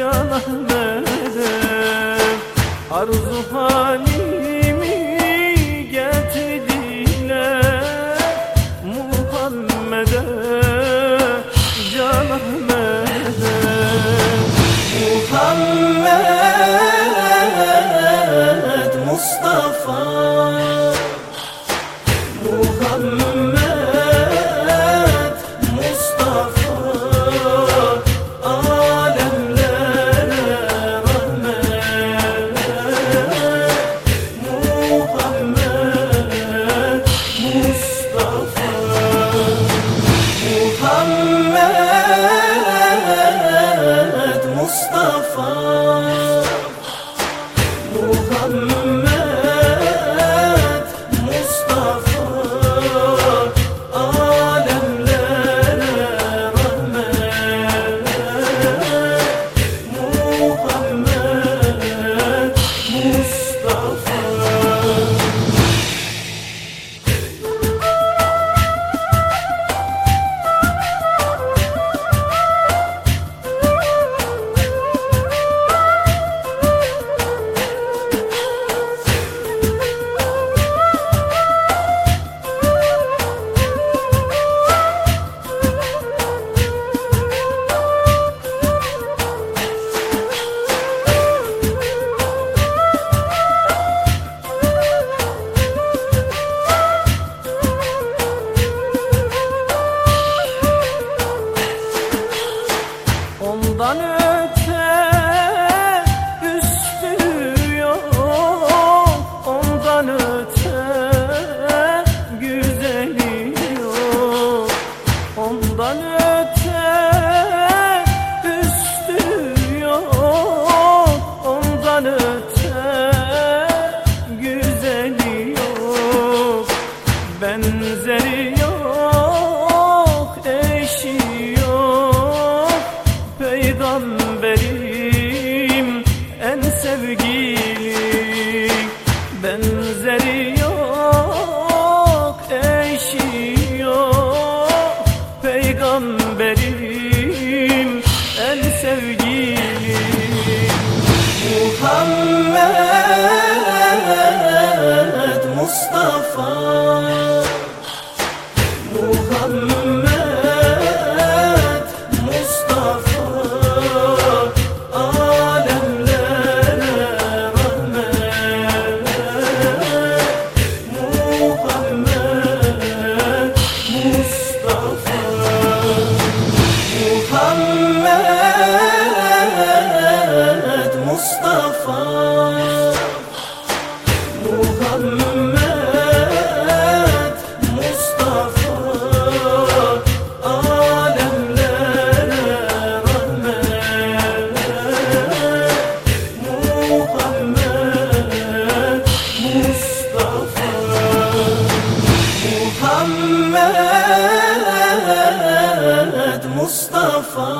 Can Ahmet'e Arzu hali Mustafa. Muhammed Mustafa alemlere rahmet Muhammed Mustafa Muhammed Mustafa محمد مصطفى.